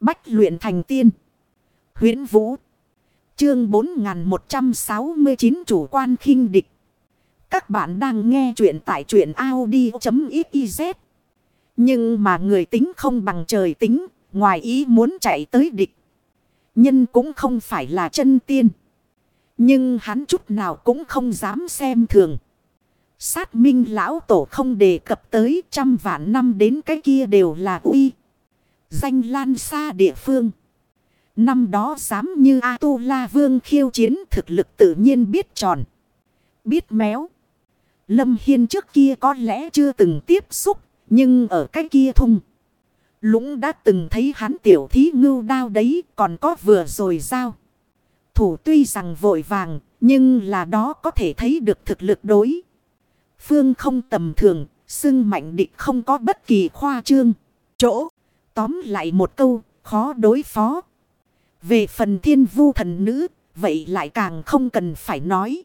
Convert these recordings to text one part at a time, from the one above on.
Bách luyện thành tiên. huyễn Vũ. Chương 4169 chủ quan khinh địch. Các bạn đang nghe truyện tại truyện Audi.xyz. Nhưng mà người tính không bằng trời tính. Ngoài ý muốn chạy tới địch. Nhân cũng không phải là chân tiên. Nhưng hắn chút nào cũng không dám xem thường. Sát minh lão tổ không đề cập tới trăm vạn năm đến cái kia đều là uy. Danh lan xa địa phương. Năm đó dám như A-tu-la vương khiêu chiến thực lực tự nhiên biết tròn. Biết méo. Lâm Hiên trước kia có lẽ chưa từng tiếp xúc. Nhưng ở cái kia thung. Lũng đã từng thấy hắn tiểu thí ngưu đao đấy còn có vừa rồi sao. Thủ tuy rằng vội vàng nhưng là đó có thể thấy được thực lực đối. Phương không tầm thường, xưng mạnh địch không có bất kỳ khoa trương. Chỗ, tóm lại một câu, khó đối phó. Về phần thiên vu thần nữ, vậy lại càng không cần phải nói.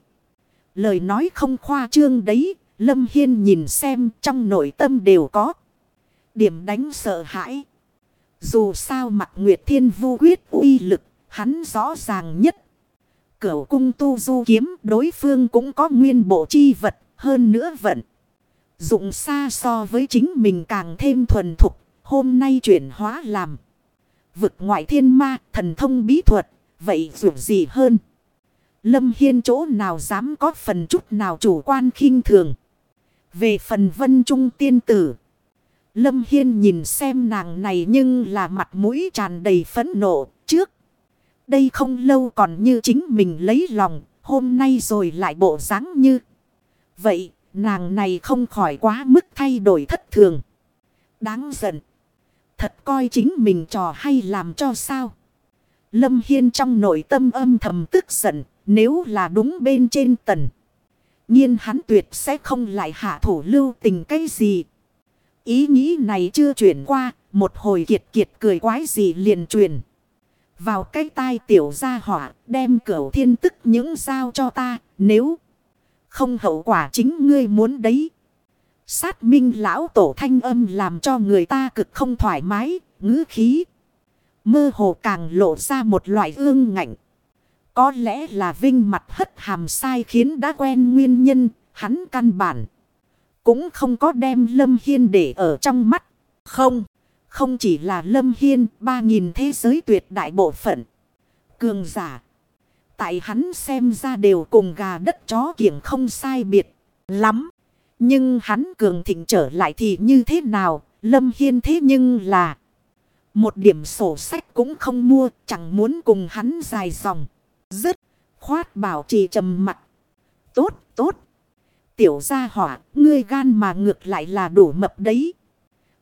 Lời nói không khoa trương đấy, Lâm Hiên nhìn xem trong nội tâm đều có. Điểm đánh sợ hãi. Dù sao mặt Nguyệt Thiên Vu quyết uy lực, hắn rõ ràng nhất. Cửu cung tu du kiếm đối phương cũng có nguyên bộ chi vật hơn nữa vận. Dụng xa so với chính mình càng thêm thuần thục. Hôm nay chuyển hóa làm. Vực ngoại thiên ma thần thông bí thuật. Vậy dù gì hơn. Lâm Hiên chỗ nào dám có phần chút nào chủ quan khinh thường. Về phần vân trung tiên tử. Lâm Hiên nhìn xem nàng này nhưng là mặt mũi tràn đầy phẫn nộ trước. Đây không lâu còn như chính mình lấy lòng. Hôm nay rồi lại bộ dáng như. Vậy, nàng này không khỏi quá mức thay đổi thất thường. Đáng giận. Thật coi chính mình trò hay làm cho sao. Lâm Hiên trong nội tâm âm thầm tức giận. Nếu là đúng bên trên tần. nhiên hắn tuyệt sẽ không lại hạ thủ lưu tình cái gì. Ý nghĩ này chưa chuyển qua. Một hồi kiệt kiệt cười quái gì liền truyền. Vào cái tai tiểu gia hỏa, đem cửu thiên tức những sao cho ta. Nếu không hậu quả chính ngươi muốn đấy. Sát minh lão tổ thanh âm làm cho người ta cực không thoải mái, ngữ khí. Mơ hồ càng lộ ra một loại ương ngạnh. Có lẽ là vinh mặt hất hàm sai khiến đã quen nguyên nhân, hắn căn bản. Cũng không có đem Lâm Hiên để ở trong mắt. Không, không chỉ là Lâm Hiên, ba nghìn thế giới tuyệt đại bộ phận. Cường giả. Tại hắn xem ra đều cùng gà đất chó kiểng không sai biệt lắm. Nhưng hắn cường thịnh trở lại thì như thế nào? Lâm Hiên thế nhưng là một điểm sổ sách cũng không mua, chẳng muốn cùng hắn dài dòng. Dứt, khoát bảo trì trầm mặt. Tốt, tốt. Tiểu gia hỏa, ngươi gan mà ngược lại là đủ mập đấy.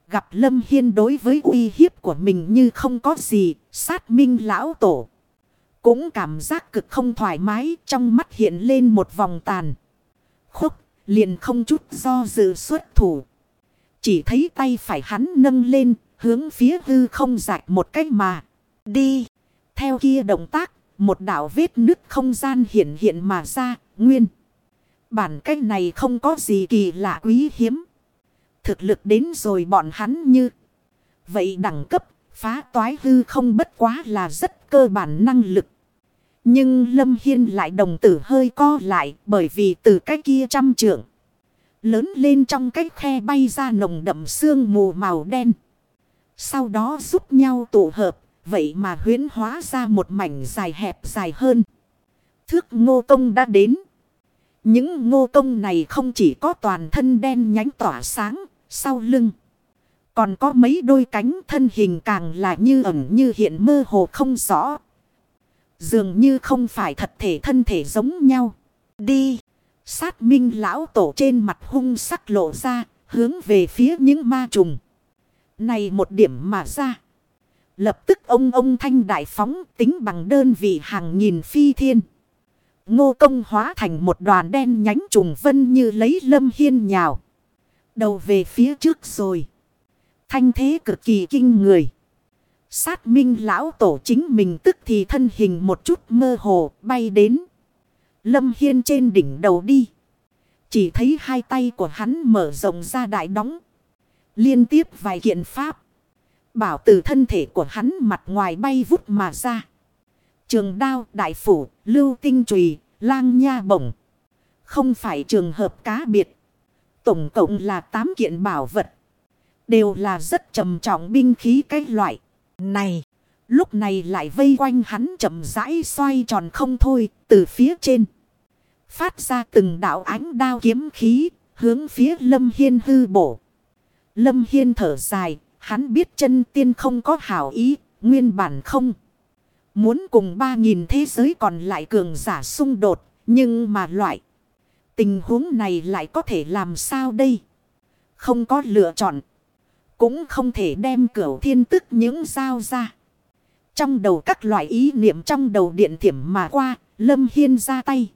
Gặp Lâm Hiên đối với uy hiếp của mình như không có gì, sát minh lão tổ. Cũng cảm giác cực không thoải mái trong mắt hiện lên một vòng tàn. Khúc liền không chút do dự xuất thủ. Chỉ thấy tay phải hắn nâng lên, hướng phía hư không dạch một cách mà. Đi. Theo kia động tác, một đảo vết nứt không gian hiện hiện mà ra, nguyên. Bản cách này không có gì kỳ lạ quý hiếm. Thực lực đến rồi bọn hắn như. Vậy đẳng cấp, phá toái hư không bất quá là rất cơ bản năng lực. Nhưng Lâm Hiên lại đồng tử hơi co lại bởi vì từ cái kia trăm trượng. Lớn lên trong cái khe bay ra nồng đậm sương mù màu đen. Sau đó giúp nhau tụ hợp. Vậy mà huyến hóa ra một mảnh dài hẹp dài hơn. Thước ngô công đã đến. Những ngô công này không chỉ có toàn thân đen nhánh tỏa sáng. Sau lưng. Còn có mấy đôi cánh thân hình càng là như ẩn như hiện mơ hồ không rõ. Dường như không phải thật thể thân thể giống nhau. Đi. Sát minh lão tổ trên mặt hung sắc lộ ra. Hướng về phía những ma trùng. Này một điểm mà ra. Lập tức ông ông thanh đại phóng tính bằng đơn vị hàng nghìn phi thiên. Ngô công hóa thành một đoàn đen nhánh trùng vân như lấy lâm hiên nhào. Đầu về phía trước rồi. Thanh thế cực kỳ kinh người. Sát minh lão tổ chính mình tức thì thân hình một chút mơ hồ bay đến. Lâm Hiên trên đỉnh đầu đi. Chỉ thấy hai tay của hắn mở rộng ra đại đóng. Liên tiếp vài kiện pháp. Bảo từ thân thể của hắn mặt ngoài bay vút mà ra. Trường đao, đại phủ, lưu tinh trùy, lang nha bổng. Không phải trường hợp cá biệt. Tổng cộng là 8 kiện bảo vật. Đều là rất trầm trọng binh khí cái loại. Này, lúc này lại vây quanh hắn chậm rãi xoay tròn không thôi, từ phía trên. Phát ra từng đạo ánh đao kiếm khí, hướng phía Lâm Hiên hư bổ. Lâm Hiên thở dài, hắn biết chân tiên không có hảo ý, nguyên bản không. Muốn cùng ba nghìn thế giới còn lại cường giả xung đột, nhưng mà loại tình huống này lại có thể làm sao đây? Không có lựa chọn, cũng không thể đem cửu thiên tức những dao ra. Trong đầu các loại ý niệm trong đầu điện thiểm mà qua, Lâm Hiên ra tay.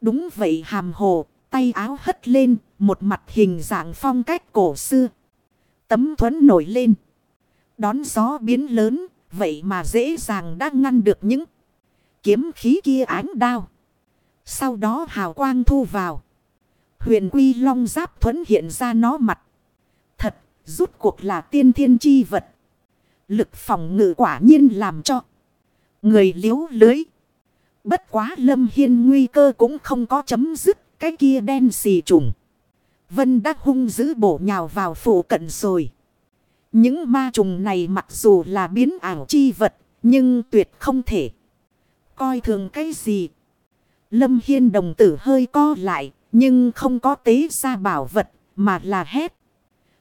Đúng vậy hàm hồ, tay áo hất lên, một mặt hình dạng phong cách cổ xưa. Tấm thuẫn nổi lên. Đón gió biến lớn, vậy mà dễ dàng đã ngăn được những kiếm khí kia ánh đao. Sau đó hào quang thu vào. Huyền quy long giáp thuẫn hiện ra nó mặt. Rút cuộc là tiên thiên chi vật. Lực phòng ngự quả nhiên làm cho người liếu lưới. Bất quá lâm hiên nguy cơ cũng không có chấm dứt cái kia đen xì trùng. Vân đã hung dữ bổ nhào vào phủ cận rồi. Những ma trùng này mặc dù là biến ảo chi vật, nhưng tuyệt không thể. Coi thường cái gì. Lâm Hiên đồng tử hơi co lại, nhưng không có tế ra bảo vật, mà là hét.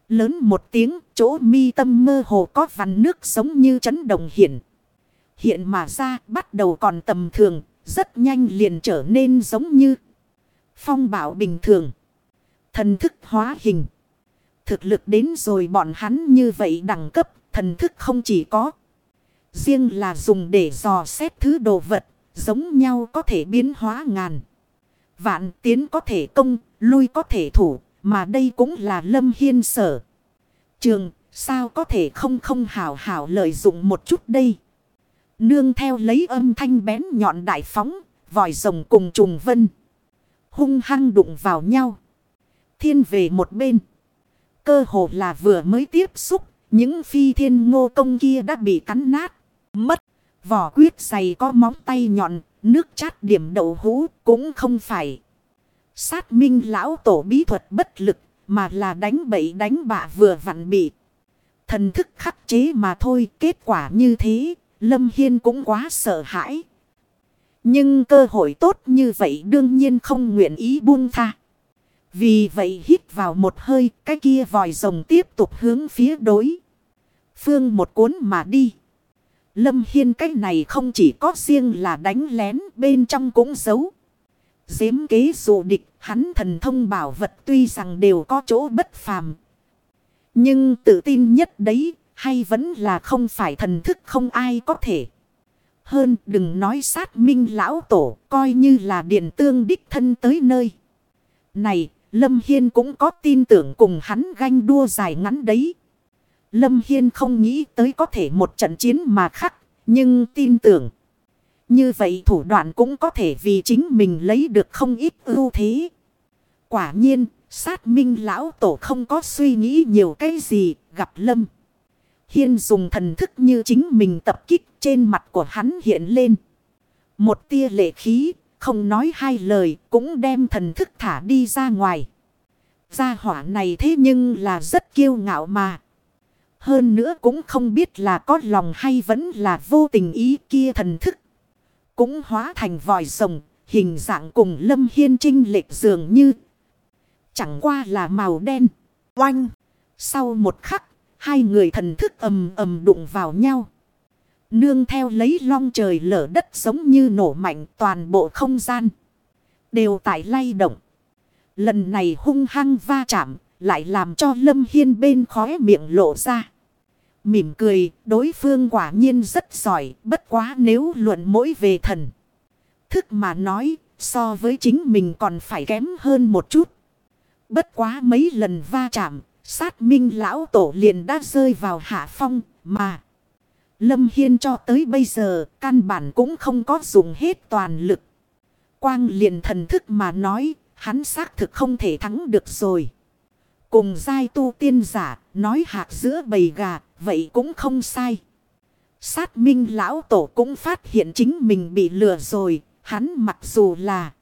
Lớn một tiếng, chỗ mi tâm mơ hồ có vằn nước sống như chấn động hiện. Hiện mà ra, bắt đầu còn tầm thường, rất nhanh liền trở nên giống như phong bảo bình thường. Thần thức hóa hình. Thực lực đến rồi bọn hắn như vậy đẳng cấp, thần thức không chỉ có. Riêng là dùng để dò xét thứ đồ vật, giống nhau có thể biến hóa ngàn. Vạn tiến có thể công, lui có thể thủ, mà đây cũng là lâm hiên sở. Trường, sao có thể không không hảo hảo lợi dụng một chút đây. Nương theo lấy âm thanh bén nhọn đại phóng, vòi rồng cùng trùng vân. Hung hăng đụng vào nhau. Thiên về một bên. Cơ hồ là vừa mới tiếp xúc, những phi thiên ngô công kia đã bị cắn nát, mất. Vỏ quyết dày có móng tay nhọn, nước chát điểm đậu hũ cũng không phải. Sát minh lão tổ bí thuật bất lực, mà là đánh bậy đánh bạ vừa vặn bị. Thần thức khắc chế mà thôi, kết quả như thế, Lâm Hiên cũng quá sợ hãi. Nhưng cơ hội tốt như vậy đương nhiên không nguyện ý buông tha. Vì vậy hít vào một hơi, cái kia vòi rồng tiếp tục hướng phía đối. Phương một cuốn mà đi. Lâm Hiên cái này không chỉ có riêng là đánh lén bên trong cũng giấu. Dếm kế dụ địch, hắn thần thông bảo vật tuy rằng đều có chỗ bất phàm. Nhưng tự tin nhất đấy, hay vẫn là không phải thần thức không ai có thể. Hơn đừng nói sát minh lão tổ, coi như là điện tương đích thân tới nơi. Này, Lâm Hiên cũng có tin tưởng cùng hắn ganh đua dài ngắn đấy. Lâm Hiên không nghĩ tới có thể một trận chiến mà khắc, nhưng tin tưởng. Như vậy thủ đoạn cũng có thể vì chính mình lấy được không ít ưu thế. Quả nhiên, sát minh lão tổ không có suy nghĩ nhiều cái gì, gặp Lâm. Hiên dùng thần thức như chính mình tập kích trên mặt của hắn hiện lên. Một tia lệ khí, không nói hai lời, cũng đem thần thức thả đi ra ngoài. Gia hỏa này thế nhưng là rất kiêu ngạo mà. Hơn nữa cũng không biết là có lòng hay vẫn là vô tình ý kia thần thức. Cũng hóa thành vòi rồng, hình dạng cùng lâm hiên trinh lệch dường như. Chẳng qua là màu đen, oanh. Sau một khắc, hai người thần thức ầm ầm đụng vào nhau. Nương theo lấy long trời lở đất giống như nổ mạnh toàn bộ không gian. Đều tại lay động. Lần này hung hăng va chạm, lại làm cho Lâm Hiên bên khóe miệng lộ ra. Mỉm cười, đối phương quả nhiên rất giỏi, bất quá nếu luận mỗi về thần. Thức mà nói, so với chính mình còn phải kém hơn một chút. Bất quá mấy lần va chạm, sát minh lão tổ liền đã rơi vào hạ phong, mà. Lâm Hiên cho tới bây giờ, căn bản cũng không có dùng hết toàn lực. Quang liền thần thức mà nói, hắn xác thực không thể thắng được rồi. Cùng giai tu tiên giả, nói hạt giữa bầy gà, vậy cũng không sai. Sát minh lão tổ cũng phát hiện chính mình bị lừa rồi, hắn mặc dù là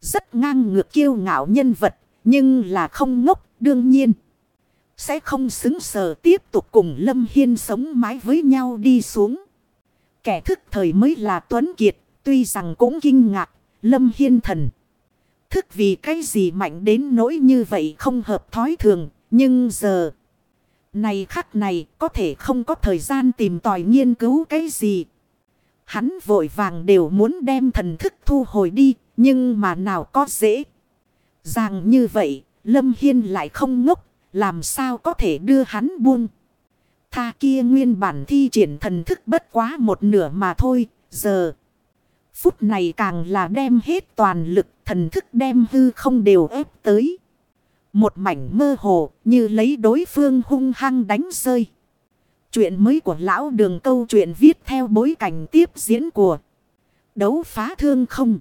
rất ngang ngược kiêu ngạo nhân vật, nhưng là không ngốc, đương nhiên. Sẽ không xứng sở tiếp tục cùng Lâm Hiên sống mái với nhau đi xuống. Kẻ thức thời mới là Tuấn Kiệt, tuy rằng cũng kinh ngạc, Lâm Hiên thần. Thức vì cái gì mạnh đến nỗi như vậy không hợp thói thường, nhưng giờ... Này khắc này có thể không có thời gian tìm tòi nghiên cứu cái gì. Hắn vội vàng đều muốn đem thần thức thu hồi đi, nhưng mà nào có dễ. Rằng như vậy, Lâm Hiên lại không ngốc, làm sao có thể đưa hắn buông. Tha kia nguyên bản thi triển thần thức bất quá một nửa mà thôi, giờ. Phút này càng là đem hết toàn lực, thần thức đem hư không đều ép tới. Một mảnh mơ hồ, như lấy đối phương hung hăng đánh rơi. Chuyện mới của lão đường câu chuyện viết theo bối cảnh tiếp diễn của đấu phá thương không.